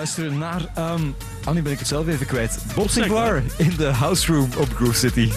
luisteren naar... ehm oh, nu ben ik het zelf even kwijt. Bob Sinclair in de House Room op Groove City.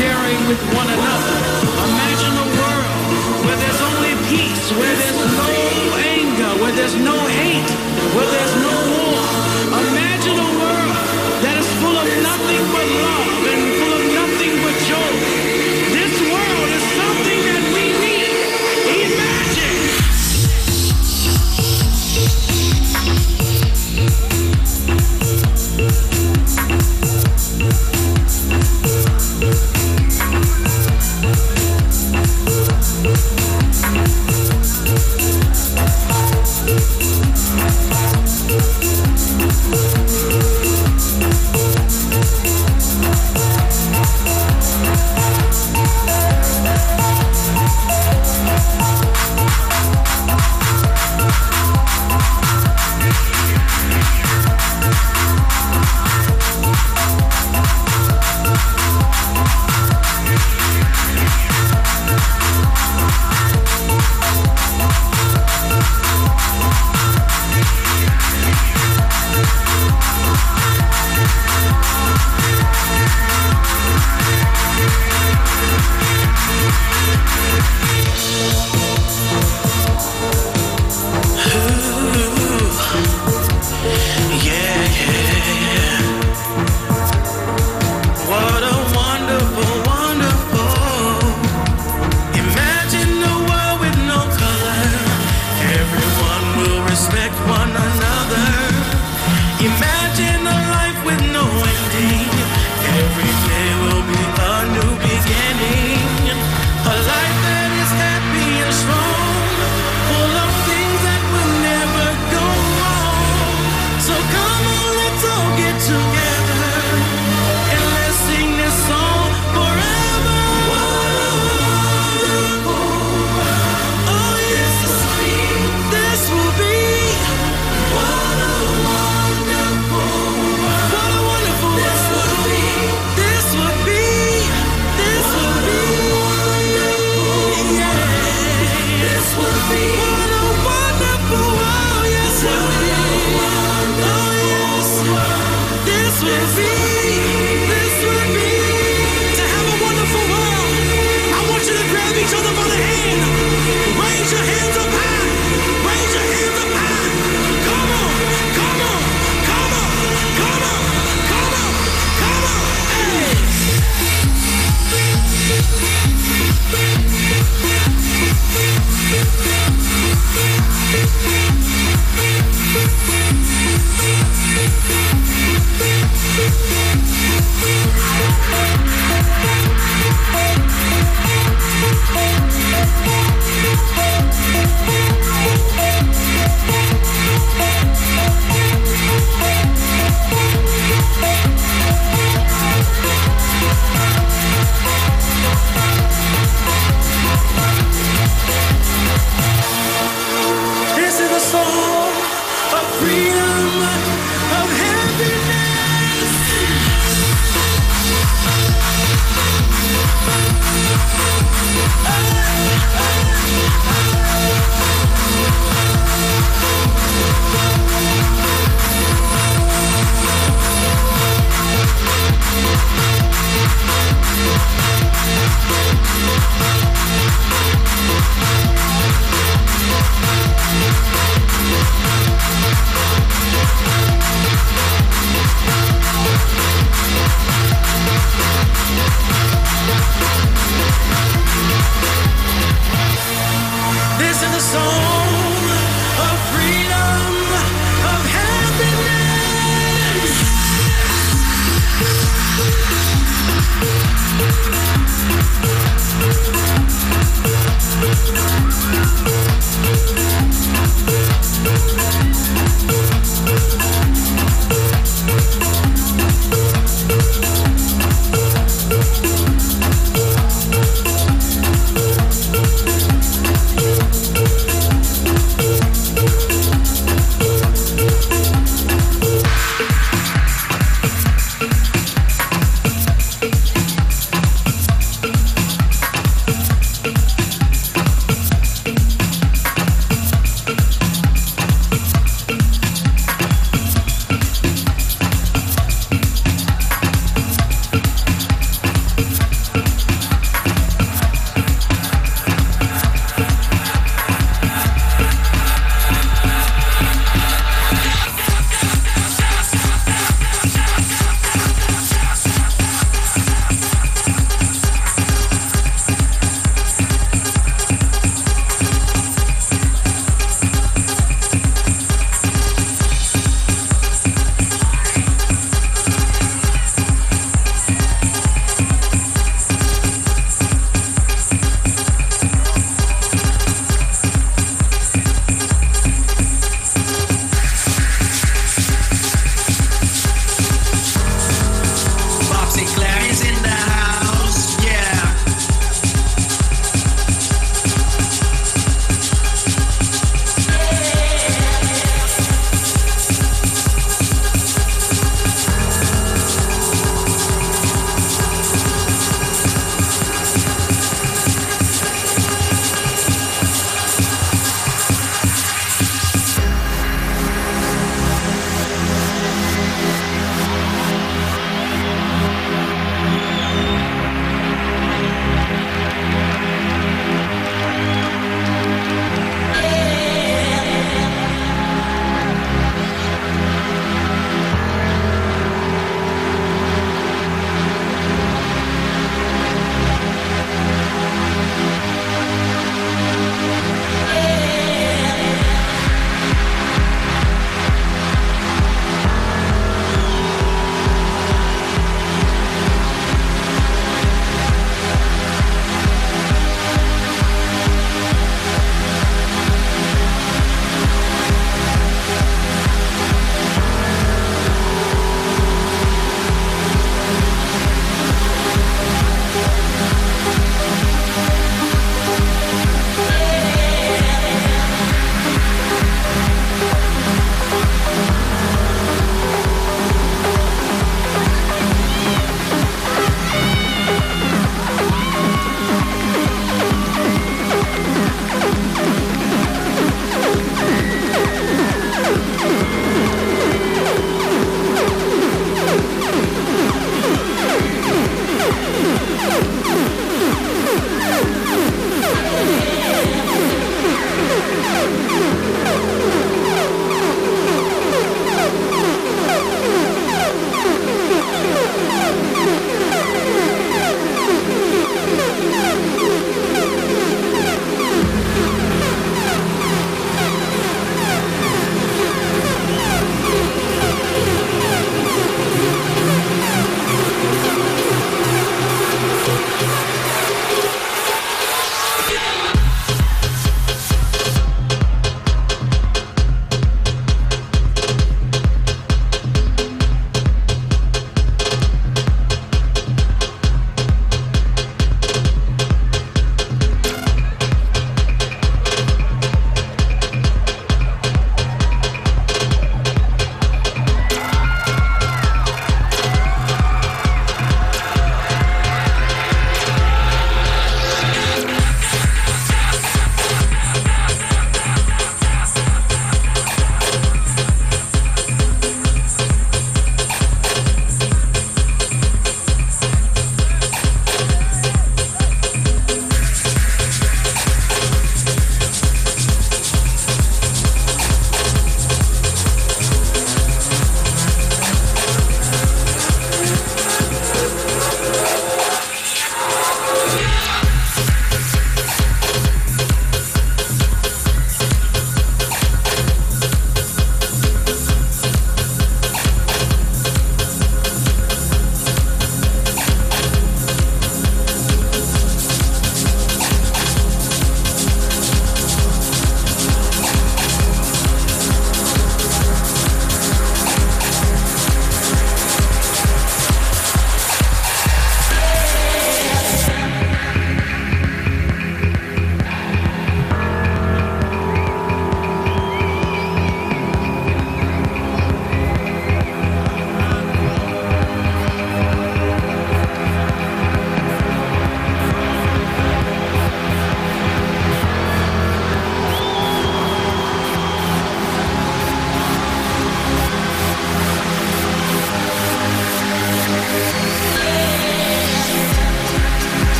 sharing with one another.